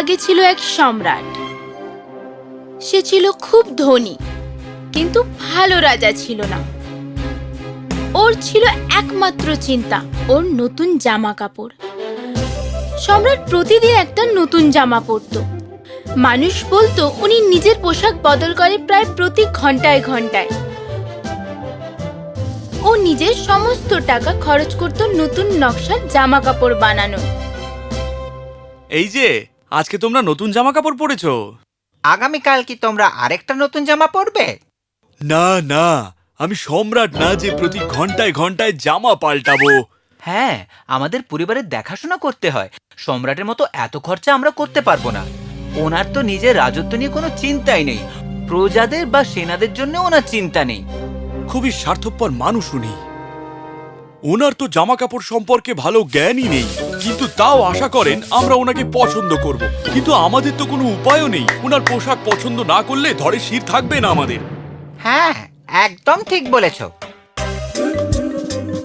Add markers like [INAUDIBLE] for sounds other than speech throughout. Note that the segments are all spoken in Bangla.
আগে ছিল এক সম্রাট। সে ছিল খুব ধনী, কিন্তু ভালো রাজা ছিল না। ওর ছিল একমাত্র চিন্তা, ওর নতুন জামা কাপড় সম্রাট প্রতিদিন একটা নতুন জামা পরতো। মানুষ বলতো, উনি নিজের পোশাক বদল করে প্রায় প্রতি ঘন্টায় ঘন্টায়। ও নিজের সমস্ত টাকা খরচ করত নতুন নকশার জামা কাপড় বানানো এই যে আজকে তোমরা নতুন জামা কাপড় পরেছো। আগামীকাল কি তোমরা আরেকটা নতুন জামা পরবে? না না আমি সম্রাট না যে প্রতি ঘন্টায় ঘন্টায় জামা পাল্টাবো। হ্যাঁ আমাদের পরিবারের দেখাশোনা করতে হয়। সম্রাটের মতো এত খরচা আমরা করতে পারব না। ওনার তো নিজের রাজত্ব নিয়ে কোনো চিন্তাই নেই। প্রজাদের বা সেনাদের জন্য ওনার চিন্তা নেই। খুবই স্বার্থপর মানুষ উনি। ওনার তো জামা কাপড় সম্পর্কে ভালো জ্ঞানই নেই। কিন্তু তাও আশা করেন আমরা ওনাকে পছন্দ করব। কিন্তু আমাদের তো কোনো উপায়ও নেই। ওনার পোশাক পছন্দ না করলে ধরে শির থাকবে না আমাদের। হ্যাঁ একদম ঠিক বলেছ।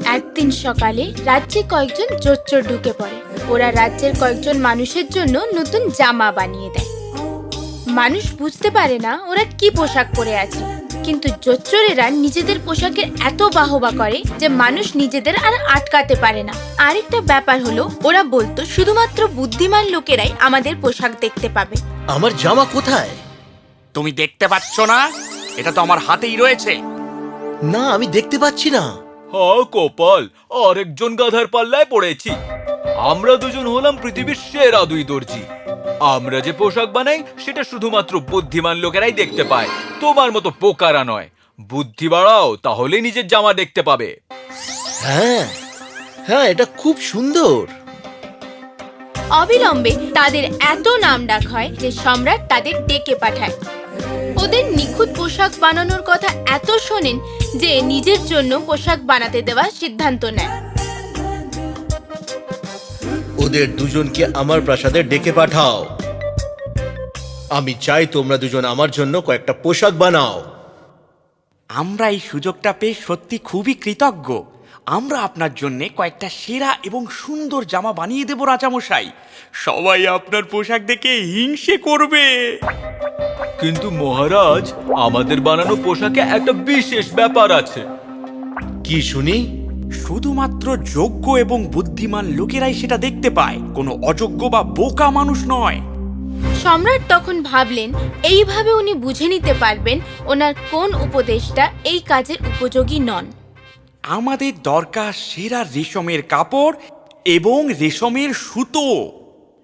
একদিন সকালে রাজ্যে কয়েকজন জোচ্চোর ঢুকে পড়ে। ওরা রাজ্যের কয়েকজন মানুষের জন্য নতুন জামা বানিয়ে দেয়। মানুষ বুঝতে পারে না ওরা কি পোশাক পরে আছে। কিন্তু জোচ্চোরেরা নিজেদের পোশাকের এত বাহবা করে যে মানুষ নিজেদের আর আটকাতে পারে না। আরেকটা ব্যাপার হলো ওরা বলতো শুধুমাত্র বুদ্ধিমান লোকেরাই আমাদের পোশাক দেখতে পাবে। আমার জামা কোথায়? তুমি দেখতে পাচ্ছ না? এটা তো আমার হাতেই রয়েছে। না আমি দেখতে পাচ্ছি না। হা কপাল আরেকজন গাধার পাল্লায় পড়েছি। আমরা দুজন হলাম পৃথিবীর সেরা দুই দর্জি। আমরা যে পোশাক বানাই সেটা শুধুমাত্র বুদ্ধিমান লোকেরাই দেখতে পায়। তোমার মতো পোকারা নয়। বুদ্ধি বাড়াও তাহলে নিজের জামা দেখতে পাবে। হ্যাঁ। হ্যাঁ এটা খুব সুন্দর। অবিলম্বে তাদের এত নাম ডাক হয় যে সম্রাট তাদের ডেকে পাঠায়। ওদের নিখুঁত পোশাক বানানোর কথা এত শোনেন যে নিজের জন্য পোশাক বানাতে দেওয়ার সিদ্ধান্ত নেয়। ওদের দুজনকে আমার প্রাসাদে ডেকে পাঠাও। আমি চাই তোমরা দুজন আমার জন্য কয়েকটা পোশাক বানাও। আমরা এই সুযোগটা পেয়ে সত্যি খুবই কৃতজ্ঞ। আমরা আপনার জন্য কয়েকটা সেরা এবং সুন্দর জামা বানিয়ে দেব রাজামশাই। সবাই আপনার পোশাক দেখে হিংসে করবে। কিন্তু মহারাজ আমাদের বানানো পোশাকে একটা বিশেষ ব্যাপার আছে। কি শুনি? শুধুমাত্র যোগ্য এবং বুদ্ধিমান লোকেরাই সেটা দেখতে পায়। কোনো অযোগ্য বা বোকা মানুষ নয়। সম্রাট তখন ভাবলেন এইভাবে উনি বুঝে নিতে পারবেন ওনার কোন উপদেশটা এই কাজের উপযোগী নন। আমাদের দরকার সেরা রেশমের কাপড় এবং রেশমের সুতো।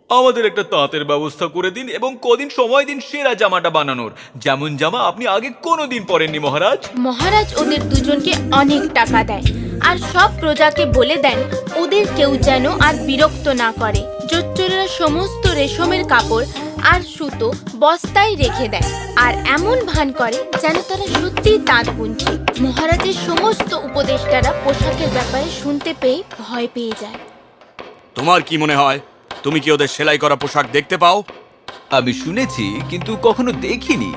আমাদের একটা তাঁতের ব্যবস্থা করে দিন এবং কদিন সময় দিন সেরা জামাটা বানানোর। যেমন জামা আপনি আগে কোনো দিন পরেননি মহারাজ। মহারাজ ওদের দুজনকে অনেক টাকা দেয়। আর সব প্রজাকে বলে দেন ওদের কেউ যেন আর বিরক্ত না করে। জোচ্চোরেরা সমস্ত রেশমের কাপড় আর সুতো বস্তায় রেখে দেয় আর এমন ভান করে যেন তারা সত্যিই তাঁত বুনছে মহারাজের সমস্ত উপদেষ্টারা পোশাকের ব্যাপারে শুনতে পেয়ে ভয় পেয়ে যায়। তোমার কি মনে হয়? তুমি কি ওদের সেলাই করা পোশাক দেখতে পাও? আমি শুনেছি কিন্তু কখনো দেখিনি।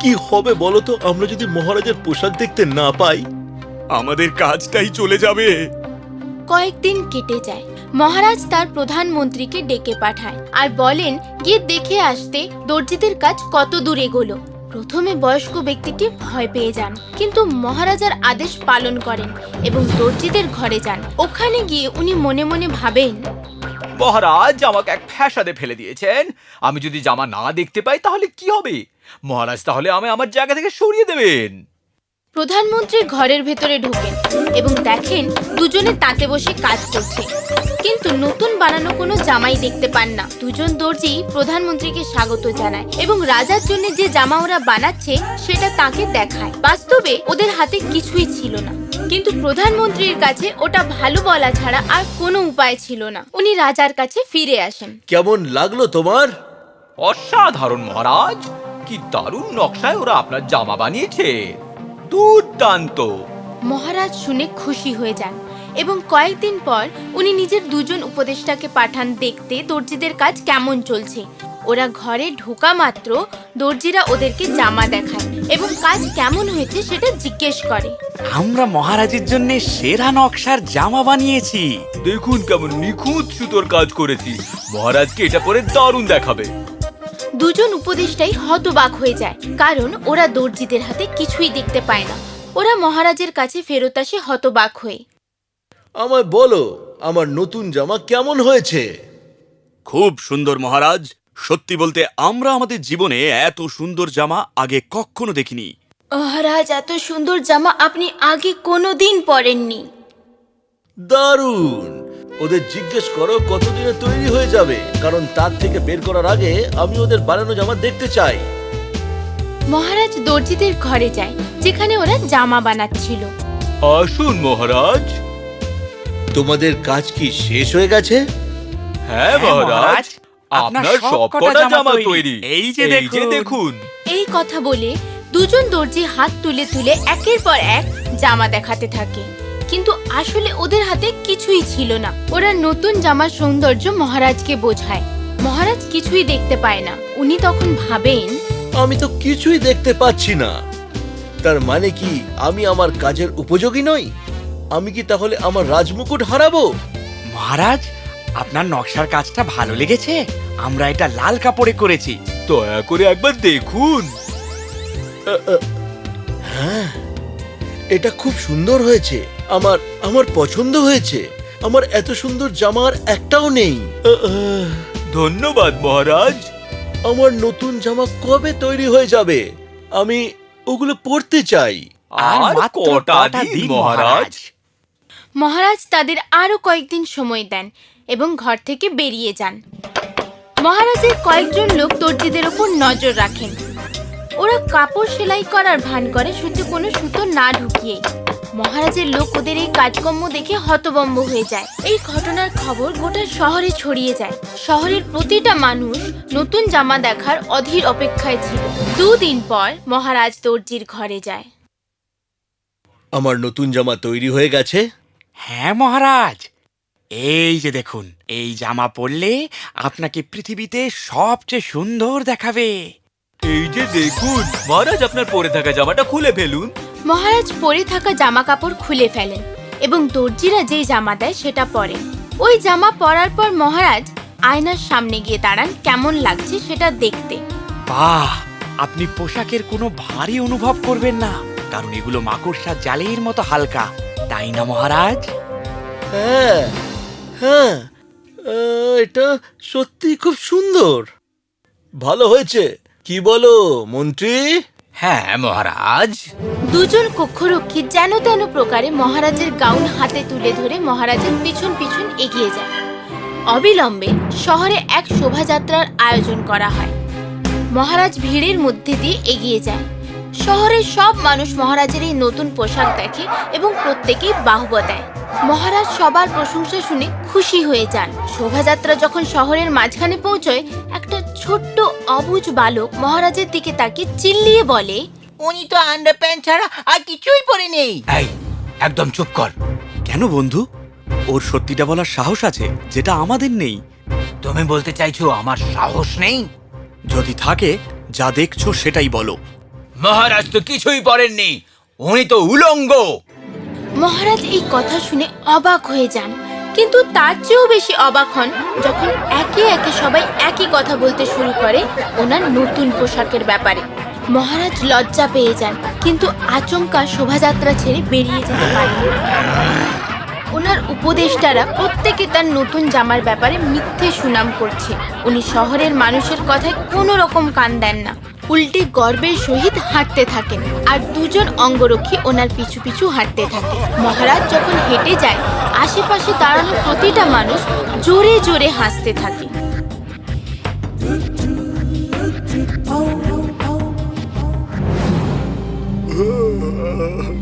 কি হবে বলো তো? আমরা যদি মহারাজের পোশাক দেখতে না পাই? আমাদের কাজটাই চলে যাবে। কয়েকদিন কেটে যায়। মহারাজ তার প্রধানমন্ত্রীকে ডেকে পাঠায় আর বলেন গিয়ে দেখে আসতে দর্জিদের কাজ কত দূর এগোলো। প্রথমে বয়স্ক ব্যক্তিটি ভয় পেয়ে যান কিন্তু মহারাজার আদেশ পালন করেন এবং দর্জিদের ঘরে যান। ওখানে গিয়ে উনি মনে মনে ভাবেন মহারাজ আমাকে এক ফ্যাসাদে ফেলে দিয়েছেন। আমি যদি জামা না দেখতে পাই তাহলে কি হবে? মহারাজ তাহলে আমি আমার জায়গা থেকে সরিয়ে দেবেন। প্রধানমন্ত্রী ঘরের ভেতরে ঢোকেন এবং দেখেন দুজনে তাঁতে বসে কাজ করছে। কিন্তু নতুন বানানো কোনো জামাই দেখতে পান না। দুজন দর্জি প্রধানমন্ত্রীকে স্বাগত জানায় এবং রাজার জন্য যে জামা ওরা বানাচ্ছে সেটা তাকে দেখায়। বাস্তবে ওদের হাতে কিছুই ছিল না। কিন্তু প্রধানমন্ত্রীর কাছে ওটা ভালো বলা ছাড়া আর কোনো উপায় ছিল না। উনি রাজার কাছে ফিরে আসেন। কেমন লাগল তোমার? অসাধারণ মহারাজ কি দারুণ নকশায় ওরা আপনার জামা বানিয়েছে। দুর্দান্ত। মহারাজ শুনে খুশি হয়ে যান এবং কয়েকদিন পর উনি নিজের দুজন উপদেষ্টাকে পাঠান দেখতে দর্জিদের কাজ কেমন চলছে। ওরা ঘরে ঢোকা মাত্র দর্জিরা ওদেরকে জামা দেখায় এবং কাজ কেমন হয়েছে সেটা জিজ্ঞেস করে। আমরা মহারাজের জন্য সেরা নকশার জামা বানিয়েছি। দেখুন কেমন নিখুঁত সুতোর কাজ করেছি। মহারাজকে এটা পরে দারুণ দেখাবে। দুজন উপদেষ্টাই হতবাক হয়ে যায় কারণ ওরা দর্জিদের হাতে কিছুই দেখতে পায় না। ওরা মহারাজের কাছে ফেরত আসে হতবাক হয়ে। আমায় বলো আমার নতুন জামা কেমন হয়েছে? খুব সুন্দর মহারাজ। সত্যি বলতে আমরা আমাদের জীবনে এত সুন্দর জামা আগে কখনো দেখিনি। মহারাজ এত সুন্দর জামা আপনি আগে কোনোদিন পরেননি। দারুণ! ওদের জিজ্ঞেস করো কতদিনে তৈরি হয়ে যাবে। কারণ তার থেকে বের করার আগে আমি ওদের বানানো জামা দেখতে চাই। মহারাজ দর্জিদের ঘরে যায় যেখানে ওরা জামা বানাচ্ছিল। আসুন মহারাজ। তোমাদের কাজ কি শেষ হয়ে গেছে? হ্যাঁ মহারাজ। আপনার সব কটা জামা তৈরি। এই যে দেখুন। এই কথা বলে দুজন দর্জি হাত তুলে তুলে একের পর এক জামা দেখাতে থাকে। কিন্তু আসলে ওদের হাতে কিছুই ছিল না। ওরা নতুন জামার সৌন্দর্য মহারাজকে বোঝায়। মহারাজ কিছুই দেখতে পায় না। উনি তখন ভাবেন আমি তো কিছুই দেখতে পাচ্ছি না। তার মানে কি আমি আমার কাজের উপযোগী নই? আমি কি তাহলে আমার রাজমুকুট হারাবো? মহারাজ আপনার নকশার কাজটা ভালো লেগেছে। আমরা এটা লাল কাপড়ে করেছি। দয়া করে একবার দেখুন। হ্যাঁ এটা খুব সুন্দর হয়েছে। আমার আমার পছন্দ হয়েছে। আমার এত সুন্দর জামার একটাও নেই। ধন্যবাদ মহারাজ। আমার নতুন জামা কবে তৈরি হয়ে যাবে? আমি ওগুলো পরতে চাই। আর কটা দিন মহারাজ। মহারাজ তাদের আরও কয়েকদিন সময় দেন এবং ঘর থেকে বেরিয়ে যান। মহারাজের কয়েকজন লোক দর্জিদের ওপর নজর রাখেন। ওরা কাপড় সেলাই করার ভান করে শুধু কোনো সুতো না ঢুকিয়ে মহারাজের লোক ওদের এই কাজকর্ম দেখে হতবম্ব হয়ে যায়। এই ঘটনার খবর গোটা শহরে ছড়িয়ে যায়। শহরের প্রতিটা মানুষ নতুন জামা দেখার অধীর অপেক্ষায় ছিল। দুদিন পর মহারাজ দর্জির ঘরে যায়। আমার নতুন জামা তৈরি হয়ে গেছে। হ্যাঁ মহারাজ। এই যে দেখুন এই জামা পরলে আপনাকে পৃথিবীতে সবচেয়ে সুন্দর দেখাবে। এই যে দেখুন মহারাজ আপনার পরে থাকা জামাটা খুলে ফেলুন। মহারাজ পরে থাকা জামা কাপড় খুলে ফেলেন এবং দর্জিরা যেই জামা দেয় সেটা পরে। ওই জামা পরার পর মহারাজ আয়নার সামনে গিয়ে দাঁড়ান কেমন লাগছে সেটা দেখতে। বাহ! আপনি পোশাকের কোনো ভারী অনুভব করবেন না কারণ এগুলো মাকড়সার জালের মতো হালকা তাই না মহারাজ? হ্যাঁ হ্যাঁ এটা সত্যি খুব সুন্দর। ভালো হয়েছে কি বলো মন্ত্রী? হ্যাঁ মহারাজ। দুজন কক্ষরক্ষী যেন তেন প্রকারে মহারাজের গাউন হাতে তুলে ধরে মহারাজের পিছন পিছন এগিয়ে যায়। অবিলম্বে শহরে এক শোভাযাত্রার আয়োজন করা হয়। মহারাজ ভিড়ের মধ্যে দিয়ে এগিয়ে যায়। শহরের সব মানুষ মহারাজের এই নতুন পোশাক দেখে এবং প্রত্যেকেই বাহুবা দেয়। মহারাজ সবার প্রশংসা শুনে খুশি হয়ে যান। শোভাযাত্রা যখন শহরের মাঝখানে পৌঁছয়, একটা ছোট্ট অবুজ বালক মহারাজের দিকে তাকে চিল্লিয়ে বলে উনি তো আন্ডার প্যান্ট ছাড়া আর কিছুই পরে নেই। এই একদম চুপ কর। কেন বন্ধু? ওর সত্যিটা বলার সাহস আছে যেটা আমাদের নেই। তুমি বলতে চাইছো আমার সাহস নেই? যদি থাকে যা দেখছ সেটাই বলো। মহারাজ তো কিছুই পরেননি উনি তো উলঙ্গ। মহারাজ এই কথা শুনে অবাক হয়ে যান। কিন্তু তার চেয়েও বেশি অবাক হন যখন একে একে সবাই একই কথা বলতে শুরু করে ওনার নতুন পোশাকের ব্যাপারে। মহারাজ লজ্জা পেয়ে যান, কিন্তু আচমকা শোভাযাত্রা ছেড়ে বেরিয়ে যেতে পারেন ওনার উপদেষ্টারা প্রত্যেকে তার নতুন জামার ব্যাপারে মিথ্যে সুনাম করছে। উনি শহরের মানুষের কথায় কোনো রকম কান দেন না। উল্টে গর্বের সহিত হাঁটতে থাকেন, আর দুজন অঙ্গরক্ষী ওনার পিছু পিছু হাঁটতে থাকে। মহারাজ যখন হেঁটে যায় আশেপাশে দাঁড়ানো প্রতিটা মানুষ জোরে জোরে হাসতে থাকে। [LAUGHS] Oh,